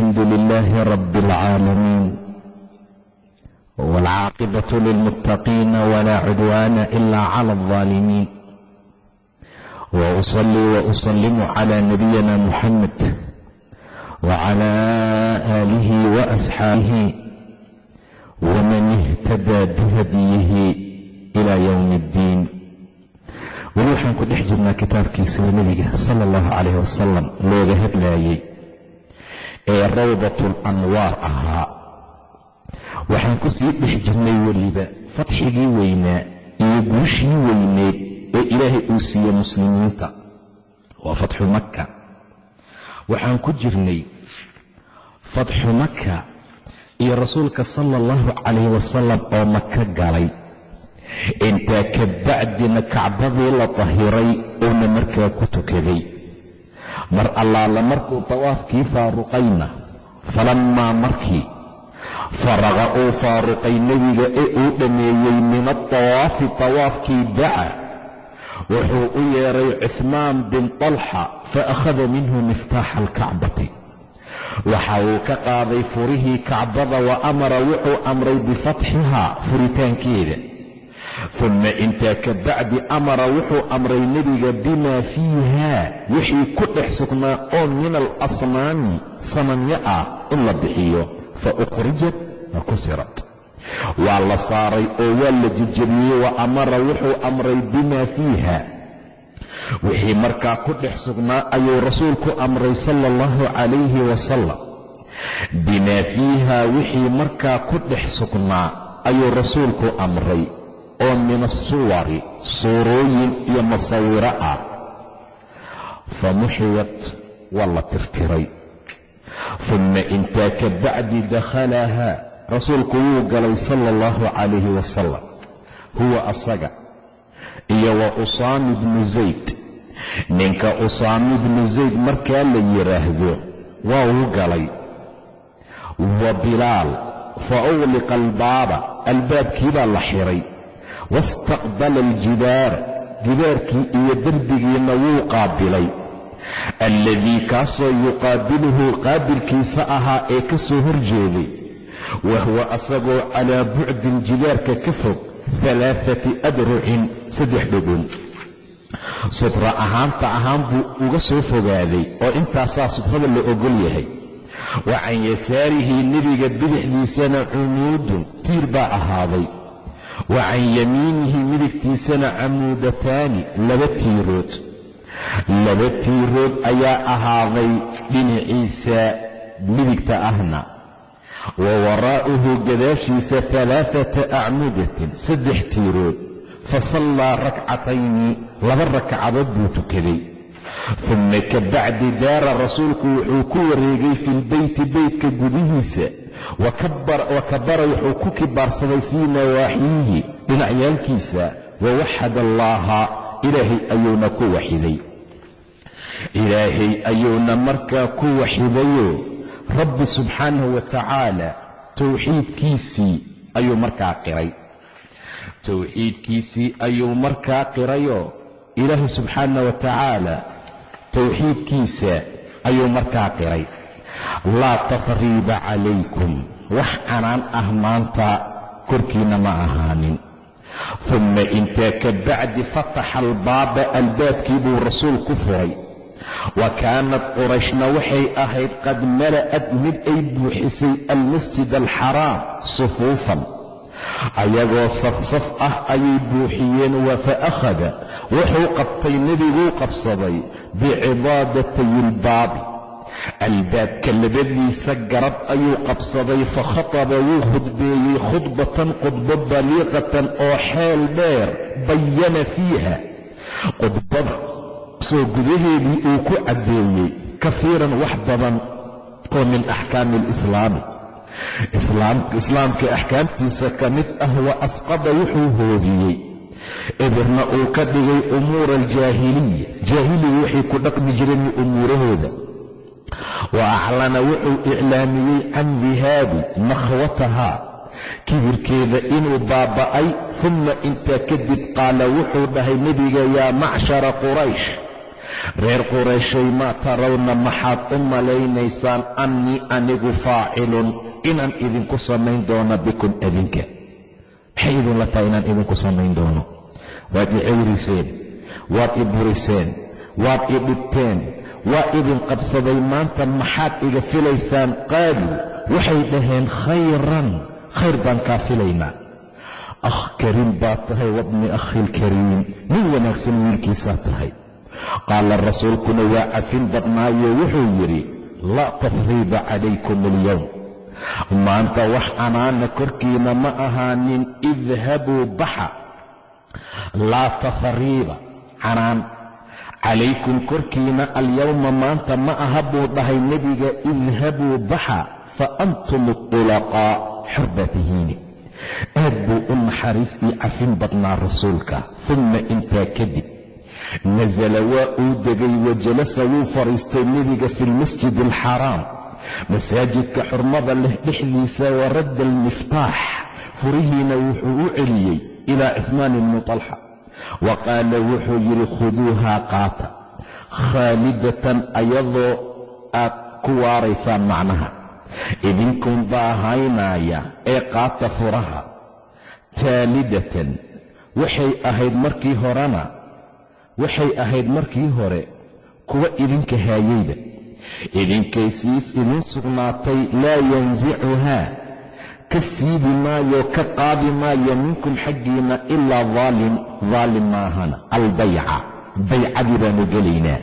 الحمد لله رب العالمين والعاقبة للمتقين ولا عدوان إلا على الظالمين وأصلي وأسلم على نبينا محمد وعلى آله وأصحابه ومن اهتدى بهديه إلى يوم الدين weli waxaan ku dhex jirnaa kitaabkiisa nebiga sala allahu calayh wasalam looga hadlaayey ee rawdatul anwaar ahaa. Waxaan ku sii dhex jirnay weliba fadxigii weynaa iyo guushii weyneed ee ilaahay uu siiyey muslimiinta. Waa fatxu maka waxaan ku jirnay fatxu maka iyo rasuulka sala allahu calayh wasalam oo maka galay. Intaa ka bacdina kacbadii la tahiray uuna markaa ku tukaday mar allaala markuu tawaafkii faaruqayna. Falammaa markii faraqa uu faaruqay nebiga ee uu dhammeeyey min atawaafi tawaafkii daca wuxuu u yeedhay cuhmaan bin talxa fa akhada minhu miftaaxa alkacbati. Waxa uu ka qaaday furihii kacbada wa amara wuxuu amray bifatxihaa furitaankeeda uma intaa ka bacdi amara wuxuu amray nebiga bimaa fiiha wixii ku dhex sugnaa oo min alasnaami sanamyo ah in la bixiyo. Fa ukhrijat wa kusirat. Waa la saaray oo waa la jejebiyey wa amara wuxuu amray bimaa fiiha. Wixii markaa ku dhex sugnaa ayuu rasuulku amray sala allahu calayhi wasalam bimaa fiiha wixii markaa ku dhex sugnaa ayuu rasuulku amray oo min asuwari suurooyin iyo masawiro ah. Fa muxiyat waa la tirtiray. Uma intaa ka bacdi dakhalahaa rasuulku wuu galay sala allahu calayhi wasalam huwa asaga iyo wa usaami bnu zayd. Ninka usaami bnu zayd markaa la yidhaahdo waa uu galay. Wa bilaal fa ugliqa albaaba albaabkii baa la xiray wastaqbala aljidaar jidaarkii iyo derbigiina wuu qaabilay alladii kaasoo yuqaabiluhu qaabilkiisa ahaa ee ka soo horjeeday wa huwa asagoo calaa bucdin jidaarka ka fog halaaati adrucin saddex dhudhun sutra ahaanta ahaan buu uga soo fogaaday oo intaasaa sutrada la ogol yahay wa can yasaarihi nebiga bidixdiisana cumuudun tiir baa ahaaday wa can yamiinihi midigtiisana camuudataani laba tiirood. Laba tiirood ayaa ahaaday dhinaciisa midigta ahna. Wa waraa'uhu gadaashiisa halaaata acmudatin saddex tiirood. Fa sallaa rakcatayni laba rakcadood buu tukaday. Uma ka bacdi daara rasuulku wuxuu ku wareegay fi lbeyti beytka gudihiisa wa kabara wuxuu ku kibaarsaday fii nawaaxiihi dhinacyaalkiisa wa waxad allaaha ilaahay ayuuna ku waxiday. Ilaahay ayuuna markaa ku waxidayo. Rabbi subxaanahu wa tacaala towxiidkiisii ayuu markaa qiray. Towxiidkiisii ayuu markaa qirayoo ilaahay subxaanah wa tacaala towxiidkiisa ayuu markaa qiray laa tafriiba calaykum. Wax canaan ah maanta korkiinna ma ahaanin. Uma intaa ka bacdi fataxa albaaba albaabkii buu rasuul ku furay. Wa kaanat qurayshna waxay ahayd qad mala'ad mid ay buuxisay almasjid alxaraam sufuufan. Ayagoo safsaf ah ayay buuxiyeen wa fa akhada wuxuu qabtay nebiguu qabsaday bicibaadatay ilbaabi albaabka labadiisa garab ayuu qabsaday fa khataba wuu khudbeeyey khudbatan khudbo baliiqatan oo xeel dheer bayana fiiha. Khudbada soo gudaheedii uu ku caddeeyey kafiiran wax badan oo min axkaami alislaami islaamka axkaamtiisa ka mid ah wa asqada wuxuu hoogiyey eberna uu ka dhigay umuura aljaahiliya. Jaahiliga waxay ku dhaqmi jireen umuurahooda wa aclana wuxuu iclaamiyey can dihaabi nakhwatahaa kibirkeeda inuu baaba'ay uma intaa kadib qaala wuxuu dhahay nebiga yaa macshara quraysh reer qurayshay maa tarawna maxaad u malaynaysaan annii anigu faacilun inaan idinku samayn doono bikum adinka maxay idinla tahay inaan idinku samayn doono waad i waad i buriseen waad i dhibteen waa idin qabsaday maanta maxaad iga filaysaan? Qaaluu waxay dhaheen khayran khayr baan kaa filaynaa. Akh kariim baad tahay wabni akhilkariim nin wanaagsan wiilkiisaa tahay. Qaala rasuulkuna waa cafin badnaayo wuxuu yidhi laa tafriiba calaykum alyowm maanta wax canaana korkiina ma ahaanin idhabuu baxa. Laa tafriiba canaan calaykum korkiina alyowma maanta ma aha buu dhahay nebiga idhabuu baxa fa antum tulaqaa xor baa tihiini aad buu u naxariis ii cafin badnaa rasuulka uma intaa kadib nasala waa uu degay wa jalasa wuu fadhiistay nebiga fi lmasjid alxaraam masaajidka xurmada leh dhexdiisa wa radda almiftaax furihiina wuxuu u celiyey ilaa cuhmaan ibni talxa wa qaala wuxuu yidhi khuduuhaa qaata khaalidatan ayadoo aad ku waaraysaan macnaha idinkunbaa haynaaya ee qaata furaha taalidatan waxay ahayd markii horena waxay ahayd markii hore kuwa idinka haayeyba idinkaysiis idin sugnaatay laa yansicuhaa ka siibi maayo ka qaadi maayo minkum xaggiinna ilaa daalim daalim maahana albayca. Baycadii baanu gelaynaa.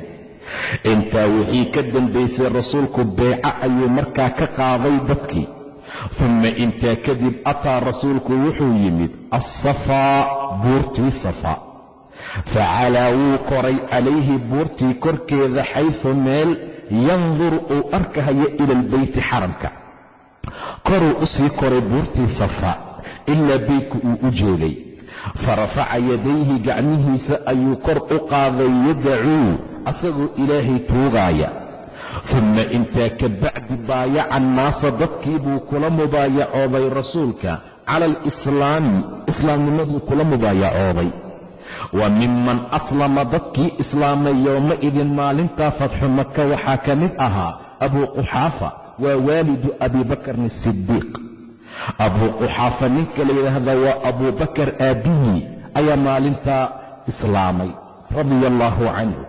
Intaa wixii ka dambaysay rasuulku beeco ayuu markaa ka qaaday dadkii. Uma intaa kadib ataa rasuulku wuxuu yimid assafaa buurtii safa. Facalaa wuu koray calayhi buurtii korkeeda xaysu meel yandur uu arkahayo ila albeyti xaramka koruu u sii koray buurtii safa ilaa beytku uu u jeeday. Farafaca yadayhi gacmihiisa ayuu kor u qaaday yadacuu asagoo ilaahay tuugaaya uma intaa ka bacdi baayaca annaasa dadkii buu kula mubaayacooday rasuulka cala alislaami islaamnimaduu kula mubaayacooday. Wa miman aslama dadkii islaamay yowma-idin maalintaa fatxu maka waxaa ka mid ahaa abuu quxaafa waa waalidu abi bakrin asidiiq abuu quxaafa ninka la yidhaahda waa abuu bakar aabbihii ayaa maalintaa islaamay radia allaahu canhu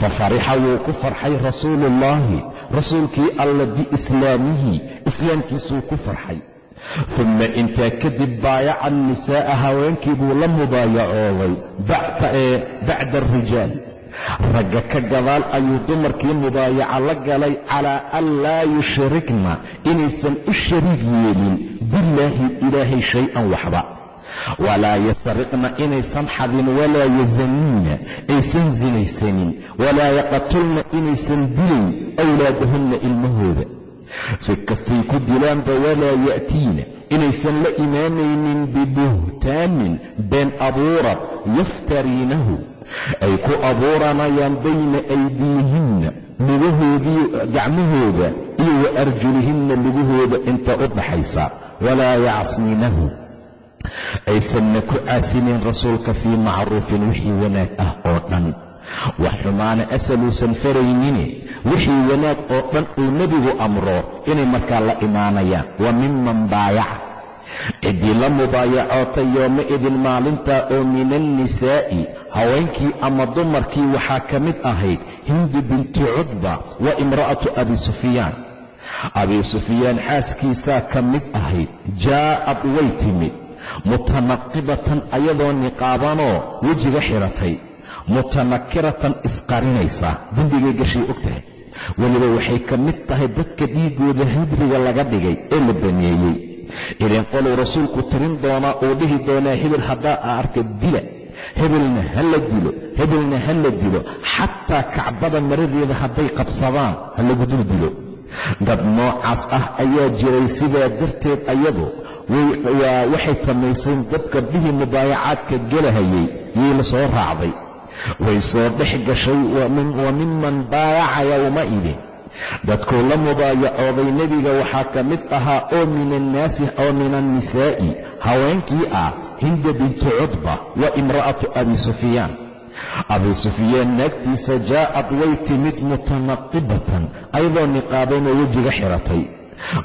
fa farixa wuu ku farxay rasuuluullaahi rasuulkii alla biislaamihi islaamkiisuu ku farxay. Uma intaa kadib baayaca annisaa'a haweenkii buu la mubaayacooday bacda arijaal ragga ka gadaal ayuu dumarkii mubaayaca la galay calaa an laa yushrikna inaysan u shariig yeelin billaahi ilaahay shay-an waxba. Walaa yasriqna inaysan xadin walaa yazaniina aysan sinaysanin walaa yaqatulna inaysan dilayn awlaadahunna ilmahooda. Si kastay ku dilaanba walaa ya'tiina inaysan la imaanaynin bibuhtaanin been abuurad yaftariinahu ay ku abuuranayaan bayna aydiihinna lugahoodii gacmahooda iyo wa arjulihinna lugahooda inta u dhaxaysa walaa yacsiinahu. Aysanna ku caasinayn rasuulka fii macruufin wixii wanaag ah oo dhan. Wax xumaana asaluusan faraynine wixii wanaag oo dhan uu nebigu amro inay markaa la imaanayaan. Wa miman baayaca ciddii la mubaayacootay yooma idin maalintaa oo min annisaa'i haweenkii ama dumarkii waxaa ka mid ahayd hindu binti cudba wa imra'atu abi sufyaan. Abi sufyaan xaaskiisaa ka mid ahayd jaa'ad way timid mutanaqibatan ayadoo niqaabanoo wejiga xidhatay mutanakiratan isqarinaysa dembigay gashay og tahay. Weliba waxay ka mid tahay dadka dhiigooda hidriga laga dhigay ee la baneeyey idan qoluu rasuulku tirin doonaa uu dhihi doonaa hebel haddaa a arka dila hebelna ha la dilo hebelna ha la dilo xataa kacbada maradeeda hadday qabsadaan ha lagu dul dilo. Dad noocaas ah ayaa jiray sidaa darteed ayadu waxay samayseen dad gabdhihii mubaayacaadka gelahayay yay la soo raacday. Way soo dhex gashay wa miman baayaca yowmaidin dadkuu la mubaayacooday nebiga waxaa ka mid ahaa oo min annaasi oo min annisaa'i haweenkii ah hinda bintu cudba wa imra'atu abi sufyaan. Abi sufyaan naagtiisa jaa'ad way timid mutanaqibatan ayadoo niqaabanoo wejiga xiratay.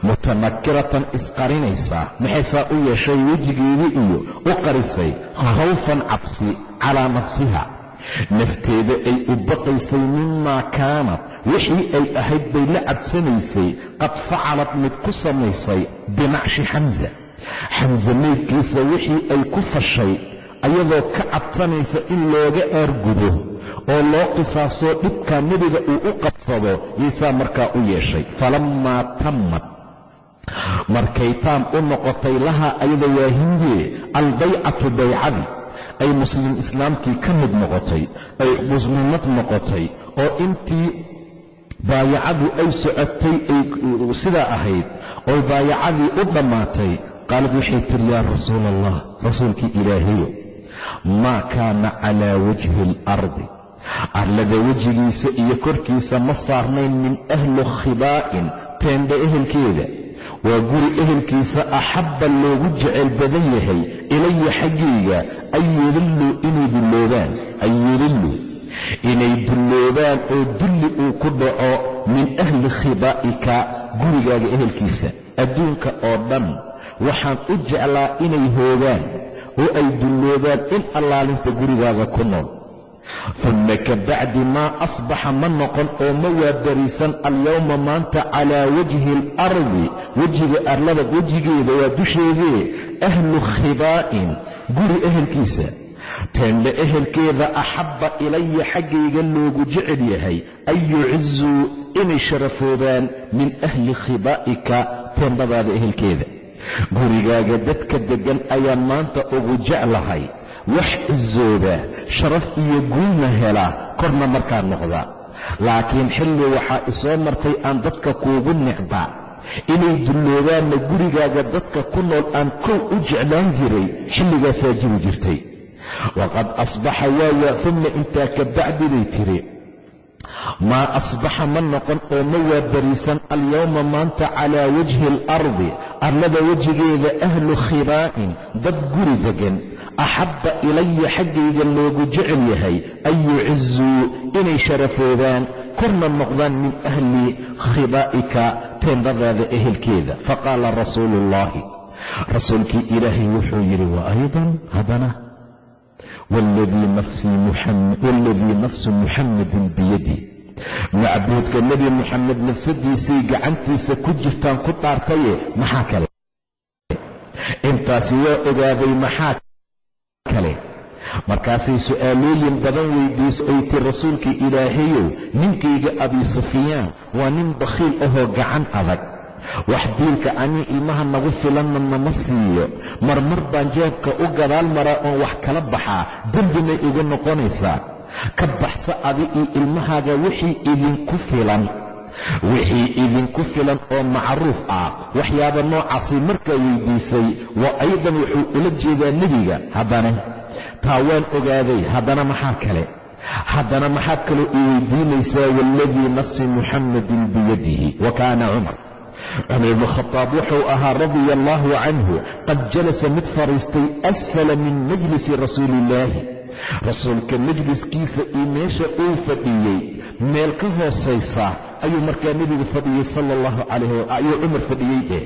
Mutanakiratan isqarinaysaa maxay saa u yeeshay wejigeedii iyo u qarisay khawfan cabsi calaa nafsiha nafteeda ay u baqaysay mimaa kaanad wixii ay ahayd bay la cabsanaysay qad facalad mid ku samaysay binacshi xamsa xamse meydkiisa wixii ay ku fashay ayadoo ka cabsanaysa in looga aargudo oo loo qisaasoo dhibkaa nebiga uu u qabsado yaysaa markaa u yeeshay. Falammaa tammad markay taam u noqotay lahaa ayada waa hindee albaycatu baycadii ay muslim islaamkii ka mid noqotay ay muslimad noqotay oo intii baayacadu ay socotay ay sidaa ahayd oo baayacadii u dhammaatay qaalad waxay tiri yaa rasuul allah rasuulkii ilaahayo maa kaana calaa wajhi alardi arlada wejigiisa iyo korkiisa ma saarnayn min ahli khibaa'in teendha ehelkeeda waa guri ehelkiisa axabba loogu jecel badan yahay ilaya xaggayga an yudilluu inay dulloobaan an yudilluu inay dulloobaan oo dulli uu ku dhaco min ahli khibaa'ika gurigaaga ehelkiisa. Adduunka oo dhan waxaan u jeclaa inay hoogaan oo ay dulloobaan in allaalinta gurigaaga ku nool uma ka bacdi maa asbaxa ma noqon oo ma waabariisan alyowma maanta calaa wajhi alardi wejiga arlada wejigeeda waa dusheedee ahlu khibaa'in guri ehelkiisa. Teendhe ehelkeeda axabba ilaya xaggayga loogu jecel yahay. An yucizuu inay sharafoobaan min ahli khibaa'ika teendhadaada ehelkeeda. Gurigaaga dadka deggan ayaan maanta ugu jeclahay wax cizooba sharaf iyo guulna hela korna markaa noqda. Laakiin xilli waxaa isoo martay aan dadka kuugu necba. Inay dulloobaanna gurigaaga dadka ku nool aan kow u jeclaan jiray xilligaasaa jiri jirtay. Waqad asbaxa waawaa uma intaa ka bacdi bay tiri. Maa asbaxa ma noqon oo ma waabariisan alyowma maanta calaa wajhi alardi arlada wejigeeda ahlu khibaa'in dad guri deggan axabba ilaya xaggayga loogu jecel yahay an yucizuu inay sharafoobaan korna noqdaan min ahli khibaa'ika teendadaada ehelkeeda faqaala rasuulu ullaahi rasuulkii ilaahay wuxuu yidhi wa aydan haddana waaladii nafsu muxammadin biyadi macbuudka nebi muxamed nafsadiisay gacantiisa ku jirtaan ku dhaartaye maxaa kale intaasi waa ogaaday maxaa kale. Markaasay su'aalooyin badan weydiiso ay ti rasuulka ilaahayow ninkayga abi sufyaan waa nin bakhiil ahoo gacan adag. Wax biilka anii ilmaha nagu filanna nama siiyo. Marmar baan jeebka u gadaal maraa oon wax kala baxaa dembimay igu noqonaysaa. Ka baxsa adi iyo ilmahaaga wixii idinku filan wixii idinku filan oo macruuf ah. Waxyaaba noocaasay markaa weydiisay wa aydan wuxuu ula jeedaa nebiga haddana taa waan ogaaday haddana maxaa kale? Haddana maxaad kaloo ii weydiinaysaa waaladii nafsi muxammadin biyadihi wa kaana cumar. Cumar ibnu khadaab wuxuu ahaa radia allaahu canhu qad jalasa mid fadhiistay asfala min majlisi rasuuli illaahi rasuulka majliskiisa iyo meesha uu fadhiyey meel ka hoosaysa ayuu markaa nebigu fadhiyey sala allahu calayh ayuu cumar fadhiyey eh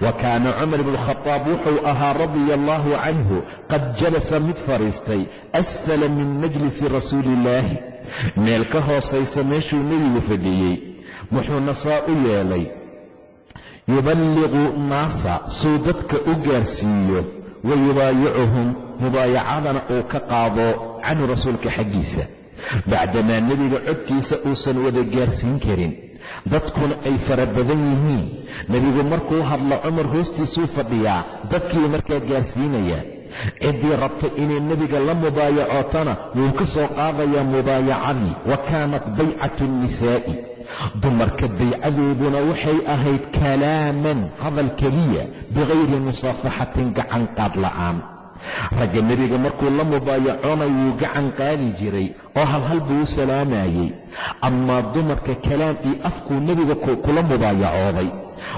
wa kaana cumar ibnu khadaab wuxuu ahaa radia allaahu canhu qad jalasa mid fadhiistay asfala min majlisi rasuuli illaahi meel ka hoosaysa meeshuu nebigu fadhiyey wuxuuna saa u yeelay? Yuballiqu naasa suu dadka u gaarsiiyo wa yubaayicuhum mubaayacadana uu ka qaado canhu rasuulka xaggiisa bacdamaa nebiga codkiisa uusan wada gaarsiin karin dadkuna ay fara badan yihiin nebigu markuu hadlo cumar hoostiisuu fadhiyaa dadkii markaa gaarsiinayaa ciddii rabtay inay nebiga la mubaayacootana wuu ka soo qaadayaa mubaayacadii wa kaanat baycatu nnisaa'i dumarka baycadooduna waxay ahayd kalaaman hadal keliya bikayri musaafaxatin gacan qaad la'aan ragga nebiga markuu la mubaayacoonay wuu gacan qaadi jiray oo halhal buu u salaamayey amaa dumarka kalaam iyo afkuu nebiga kula mubaayacooday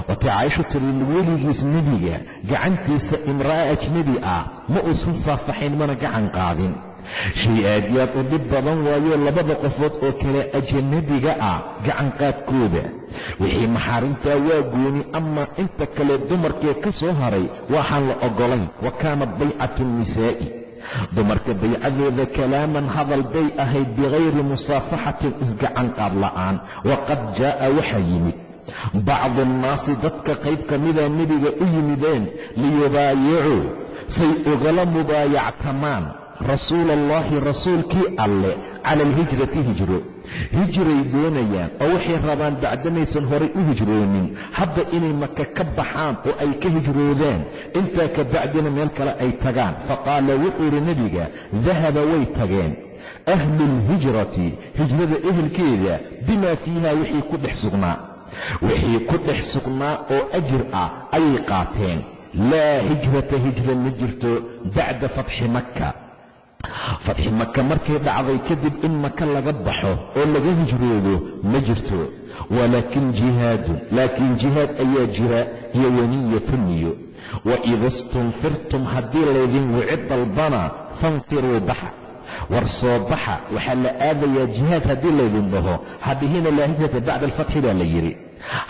watay caaishu tiri weligiis nebiga gacantiisa imra'a ajnebi ah ma uusan saafaxayn mana gacan qaadin shay aad yaad u dhib badan waayo labada qofood oo kale ajanabiga ah gacanqaadkooda wixii maxaarimtaa waa gooni amaa inta kale dumarkee ka soo haray waxaan la oggolayn wa kaanat baycatu nnisaa'i dumarka baycadooda kalaaman hadal bay ahayd bikayri musaafaxatin isgacanqaad la'aan waqad jaa'a waxaa yimid. Bacdu annaasi dadka qayb ka mida nebiga u yimideen liyubaayicuu say ugala mubaayactamaan rasuula allahi rasuulkii alle cala alhijrati hijro. Hijray doonayaan oo waxay rabaan bacdamaysan horay u hijroonin. Hadda inay maka ka baxaan oo ay ka hijroodaan intaa ka bacdina meel kale ay tagaan. Faqaala wuxuu yidhi nebiga dahaba way tageen. Ahlulhijrati hijrada ehelkeeda bimaa fiiha wixii ku dhex sugnaa. Wixii ku dhex sugnaa oo ajir ah ayay qaateen. Laa hijrata hijra ma jirto bacda fatxi makka fatxi maka markay dhacday kadib in maka laga baxo oo laga hijroodo ma jirto. Walaakin jihaadun laakiin jihaad ayaa jira iyo waniyatu niyo. Waida istunfirtum haddii laydin wici dalbana fanfiruu baxa. War soo baxa waxaa la aadayaa jihaad haddii laydin dhaho hadhihina laa hijrata bacda alfatxi baa la yidhi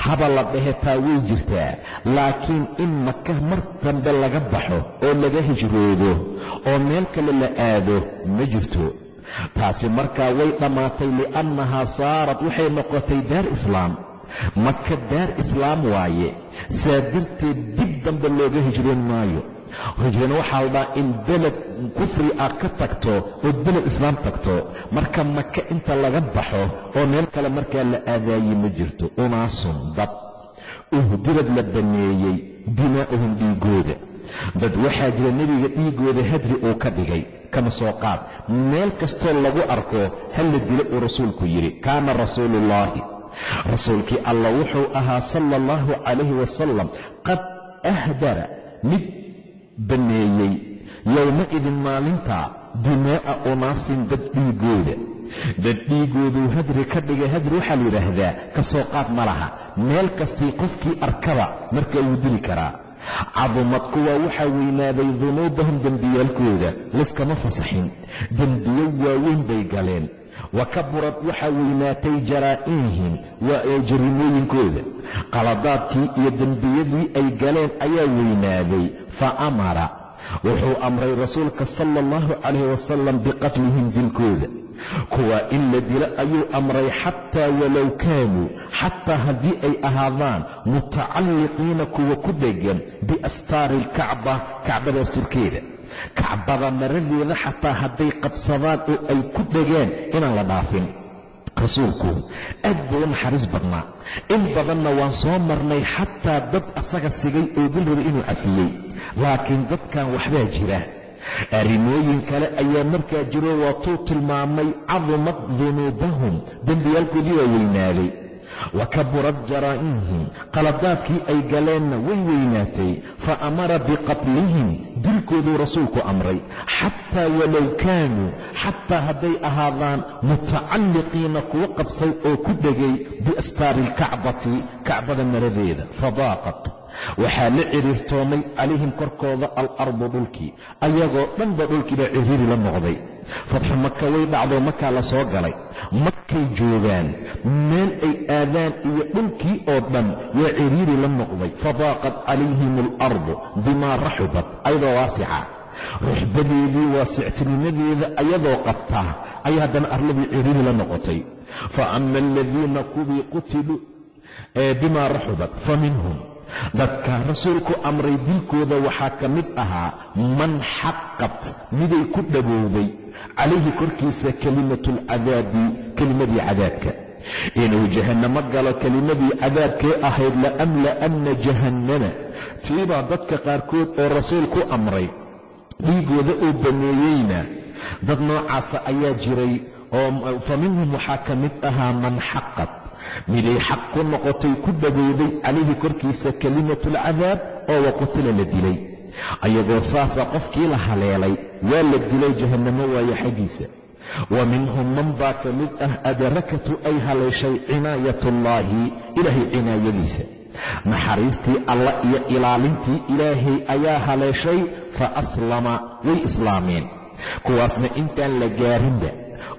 haba la dhahe taa way jirtaa laakiin in maka mar dambe laga baxo oo laga hijroodo oo meel kale la aado ma jirto. Taasi markaa way dhammaatay li'annahaa saarat waxay noqotay daar islaam. Maka daar islaam waaye. Saa darteed dib dambe looga hijroon maayo hijrana waxaa la in beled kufri ah ka tagto oo beled islaam tagto marka maka inta laga baxo oo meel kale markaa la aadaaye ma jirto unaasun dad uhdirad la banneeyey dimaa'uhum dhiigooda. Dad waxaa jira nebiga dhiigooda hadri uu ka dhigay kama soo qaad. Meel kastoo lagu arko hala dilo uu rasuulku yidhi kaana rasuuluullaahi rasuulkii allah wuxuu ahaa sala allahu calayhi wasalam qad ahdara mid banneeyey yowma-idin maalintaa dimaa'a unaasin dad dhiigooda dad dhiigooduu hadri ka dhigay hadri waxaa la yidhaahdaa ka soo qaad ma laha. Meel kastii qofkii arkaba marka wuu dili karaa. Cadumad kuwaa waxaa weynaaday dunuubahum dembiyaalkooda layskama fasaxin. Dembiyo waaweyn bay galeen wa kaburad waxaa weynaatay jaraa'imihim waa jarimooyinkooda qaladaadkii iyo dembiyadii ay galeen ayaa weynaaday fa amara. Wuxuu amray rasuulka sala allahu calayhi wasalam biqatlihim dilkooda. Kuwaa in la dilo ayuu amray xataa walow kaanuu xataa haddii ay ahaadaan mutacalliqiina kuwa ku dhegan biastaari alkacba kacbada asturkeeda kacbada maradeeda xataa hadday qabsadaan oo ay ku dhegaan inaan la dhaafin. Rasuulku aad buu u naxariis badnaa. In badanna waan soo marnay xataa dad asaga sigay oo dil raba inuu cafiyey. Laakiin dadkan waxbaa jira. Arrimooyin kale ayaa markaa jiro waatuu tilmaamay cadumad dunuubahum. Dembiyaalkoodii waa weynaaday wa kaburad jaraa'imhim qaladaadkii ay galeenna way weynaatay. Fa amara biqatlihim dilkooduu rasuulku amray. Xataa walow kaanuu xataa hadday ahaadaan mutacalliqiina kuwa qabsay oo ku dhegay biastaari alkacbati kacbada maradeeda. Fadaaqat. Waxaa la ciriirtoomay calayhim korkooda alardu dhulkii. Ayagoo dhanba dhulkiibaa ciriiri la noqday fatxu maka way dhacdoo makaa la soo galay. Makay joogaan meel ay aadaan iyo dhulkii oo dhan yaa ciriiri la noqday. Fadaaqat calayhim alardu bimaa raxubat ayadoo waasica ruxbadeedii waasictinimadeeda ayadoo qabtaa ayaa haddana arladii ciriiri la noqotay. Fa ama aladiina kuwii qutiluu bimaa raxubat fa minhum dadka rasuulku amray dilkooda waxaa ka mid ahaa man xaqat miday ku dhabowday calayhi korkiisa kelimatu alcadaabi kelimadii cadaabka. Inuu jahannamo galo kelimadii cadaabkee ahayd la'amla'anna jahannama. Tiibaa dadka qaarkood oo rasuulku amray. Dhiigooda uu baneeyeyna dad noocaasa ayaa jiray oo fa minhum waxaa ka mid ahaa man xaqat miday xaq ku noqotay ku dhagowday calayhi korkiisa kelimatulcadaab oo waqutila la dilay. Ayagoo saasa qofkii la haleelay waa la dilay jahannamo waaye xaggiisa. Wa minhum man baa ka mid ah adarakatu ay haleeshay cinaayatullaahi ilaahay cinaayadiisa. Naxariistii alla iyo ilaalintii ilaahay ayaa haleeshay fa aslama way islaameen. Kuwaasna intaan la gaarinba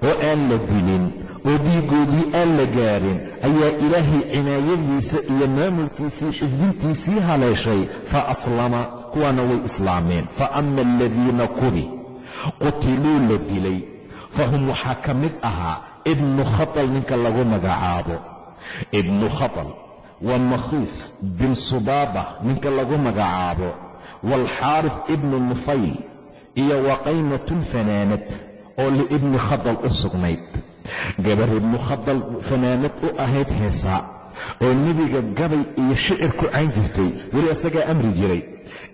oo aan la dilin oo dhiigoodii aan la gaarin ayaa ilaahay cinaayadiisa iyo maamulkiisii xifdintiisii haleeshay fa aslama kuwaana way islaameen. Fa ama aladiina kubi qutiluu la dilay. Fahum waxaa ka mid ahaa ibnu khatal ninka lagu magacaabo. Ibnu khatal wa makhiis bin subaaba ninka lagu magacaabo. Waalxaarif ibnu nufayl iyo waqaymatulfanaanad oo liibni khadal u sugnayd gabar ibnu khadal fanaanad u ahayd heesaa oo nebiga gabay iyo shicir ku cayn jirtay weli isagaa amri jiray.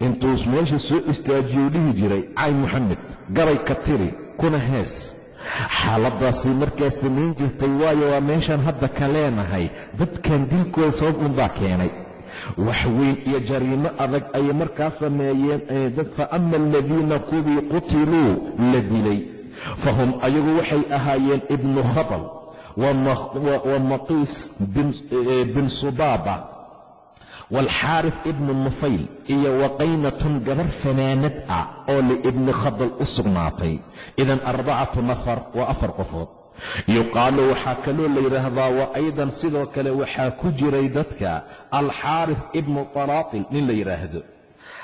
Intuu meesha soo istaajiyou dhihi jiray cayn moxamed gabay ka tiri kuna hees. Xaaladaasay markaa samayn jirtay waayo waa meeshaan hadda ka leenahay dadkan dilkooda sabab unbaa keenay. Wax weyn iyo jariimo adag ayay markaa sameeyeen fa ama aladiina kubii qutiluu la dilay fahum ayagu waxay ahaayeen ibnu khabal wa maqiis bin subaaba waalxaarif ibnu nufayl iyo waqaynatun gabar fanaanad ah oo liibni khadal u sugnaatay idan arbacatu nafar waa afar qofood yuqaalu waxaa kaloo la yidhaahdaa wa aydan sidoo kale waxaa ku jiray dadka alxaarif ibnu talaatil nin la yidhaahdo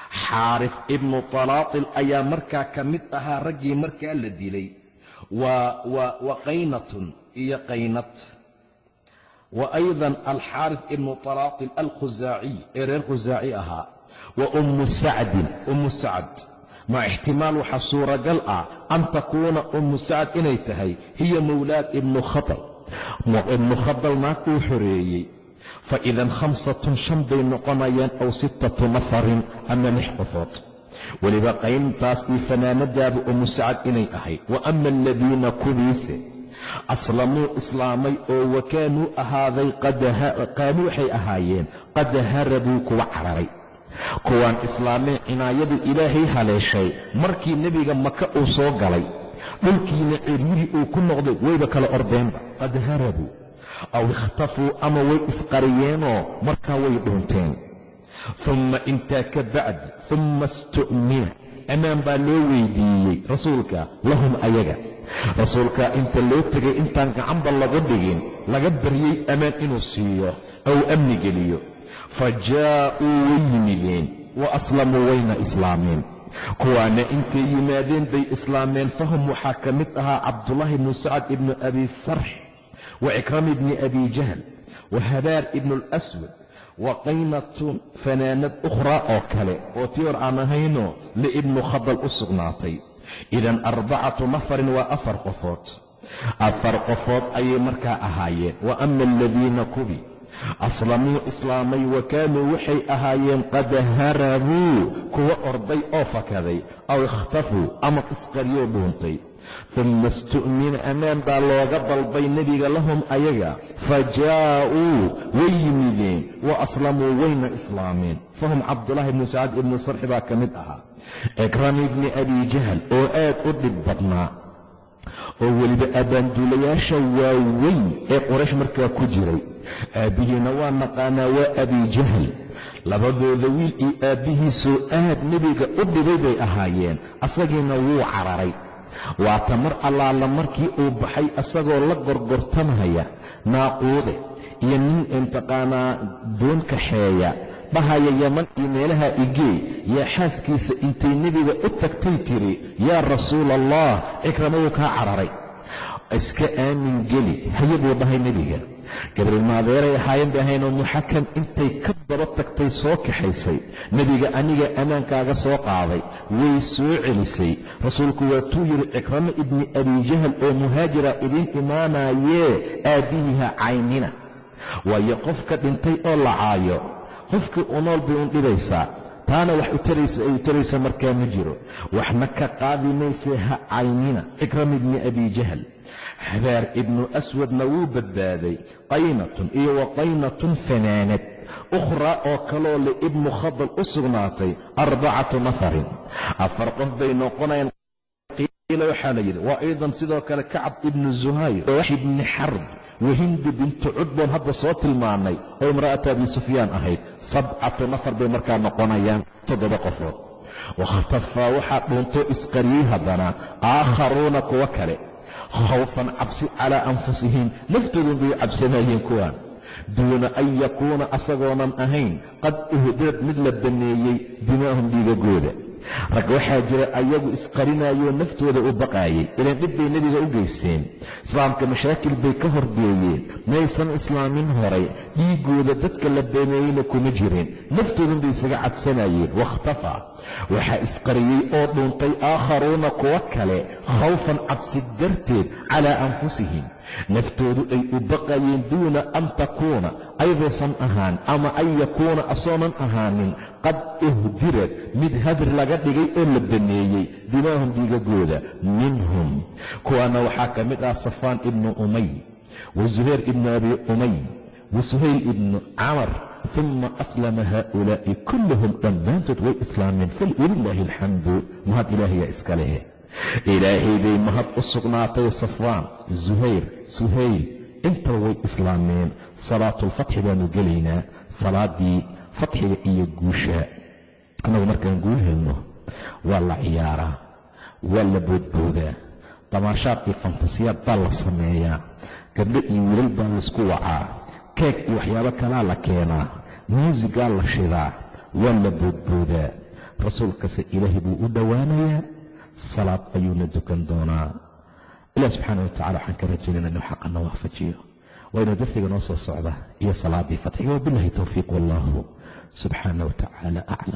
xaarif ibnu talaatil ayaa markaa ka mid ahaa raggii markaa la dilay. Wa qaynatun iyo qaynad wa aydan alxaarif ibnu talaatil alkhusaaciy ee reer khusaaci ahaa. Wa ummu sacdin ummu sacd. Ma ixtimaal waxaa suuragal ah an takuuna ummu sacd inay tahay hiya mawlaad ibnu khadal ibnu khadal naag uu xoreeyey fa idan khamsatun shan bay noqonayaan aw sittatu nafarin ama lix qofood. Weliba qayntaas iyo fanaanadaaba ummu sacad inay ahayd. Wa ama aladiina kuwiise aslamuu islaamay oo wa kaanuu ahaaday qaanuu waxay ahaayeen qad harabuu kuwa cararay. Kuwaan islaameen cinaayadu ilaahay haleeshay markii nebiga maka uu soo galay dhulkiina ciriiri uu ku noqday wayba kala ordeenba aw ikhtafuu ama way isqariyeenoo markaa way dhuunteen humma intaa ka bacdi humma istu'mina ammaan baa loo weydiiyey rasuulka lahum ayaga rasuulkaa inta loo tegay intaan gacanba lagu dhigin laga baryey ammaan inuu siiyo ou amni geliyo fa jaa'uu way yimideen wa aslamuu wayna islaameen kuwaana intay yimaadeen bay islaameen fahum waxaa ka mid ahaa cabdullaahi ibnu sacad ibnu abi sarx ikram ibni abi jahl wa habaar ibnu alaswad wa qaynatun fanaanad ukhraa oo kale oo tii hor aan ahaynoo liibnu khadal u sugnaatay idan arbacatu nafarin waa afar qofood afar qofood ayay markaa ahaayeen wa ama aladiina kubi aslamuu islaamay wa kaanuu waxay ahaayeen qad harabuu kuwa orday oo fakaday aw ikhtafuu ama isqaryoo dhuuntay humma istu'mina ammaan baa looga dalbay nebiga lahum ayaga fa jaa'uu way yimideen wa aslamuu wayna islaameen fahum cabdulaahi ibni sacad ibni sarxi baa ka mid ahaa ikram ibni abi jahl oo aad u dhib badnaa oo weliba abbaanduulayaasha waaweyn ee qoraysh markaa ku jiray aabbihiina waa naqaanaa waa abi jahl labadooda wiil iyo aabbihiisoo aad nebiga u dhibay bay ahaayeen asagiina wuu cararay waata mar allaala markii uu baxay asagoo la gorgortamaya naaquude iyo nin intaqaanaa doon kaxeeya dhahaya yaman iyo meelaha igee yaa xaaskiisa intay nebiga u tagtay tiri yaa rasuula allah cikrama kaa cararay. Iska aamin geli haye buu dhahay nebiga gabriilmaadeeray ahaayeen bay ahaynoo muxakam intay ka daba tagtay soo kaxaysay. Nebiga aniga ammaankaaga soo qaaday way soo celisay. Rasuulku waatuu yidhi cikramo ibni abijahal oo muhaajira idiin imaanayee aabbihiha caynina. Waayo qofka dhintay oo la caayo qofkii u nool bay un dhibaysaa taana wax utaraysa ay utaraysa markaa ma jiro. Waxna ka qaadi mayse ha caynina. Cikram ibni abi jahl xabaar ibnu aswadna wuu badbaaday qaynatun iyo wa qaynatun fanaanad ukhraa oo kaloo liibnu khadal u sugnaatay arbacatu nafarin. Afar qof bay noqonayaan. Qiila waxaa la yidhi waa aydan sidoo kale kacab ibnu zuhayr ibni xarb wahindi bintu cudboon hadda soo tilmaanay oo imra'ata abi sufyaan ahayd. Sabcatu nafar bay markaa noqonayaan toddoba qofood. Wakhtafaa waxaa dhuuntoo isqariyey haddana aakharuuna kuwo kale khawfan cabsi calaa anfusihim naftoodun bay cabsanayeen kuwaan duuna an yakuuna asagoonan ahayn qad uhdad mid la banneeyey dimaahum dhiigagooda rag waxaa jira ayagu isqarinayoo naftooda u baqaayay ilaan dhib nebiga u geysteen. Islaamka mashaakil bay ka horgeeyeen maysan islaamin horay dhiiggooda dadka la baneeyeyna kuma jirin naftoodan bay isaga cadsanayeen wakhtafaa waxaa isqariyey oo dhuuntay aakharuuna kuwo kale khawfan cabsi darteed calaa anfusihim naftoodu ay u baqayeen duuna an takuuna aydaysan ahaan ama an yakuuna asoonan ahaanin qad ihdirad mid hadir laga dhigay oo la baneeyey dimaahum dhiigagooda minhum. Kuwaana waxaa ka mid ah safaan ibnu umay wa zuhayr ibnu abi umay wa suhayl ibnu camar uma aslama haaulaa'i kulluhum dhammaantood way islaameen walilaahi alxamdu. Mahad ilaahayaa iska leh ilaahay bay mahad u sugnaatay safaan zuhayr suhayl. Intaba way islaameen salaatulfatxi baanu gelaynaa salaadii fatxiga iyo guusha. Annagu markaan guul helno waa la ciyaaraa waa la boodboodaa. Damaashaad iyo fantasiyaad baa la sameeyaa. Gabdho iyo wiilal baa laysku wacaa. Keeg iyo waxyaabo kalaa la keenaa. Muusigaa la shidaa waa la boodboodaa. Rasuulkase ilaahay buu u dhowaanayaa salaad ayuuna dukan doonaa. Ilah subxaana wa tacala waxaan ka rajaynayna inuu xaqana waafajiyo waa inuu darsiga noo soo socda iyo salaadii fatxiga wabilahi towfiiq wallahu subxaana wa tacaala aclam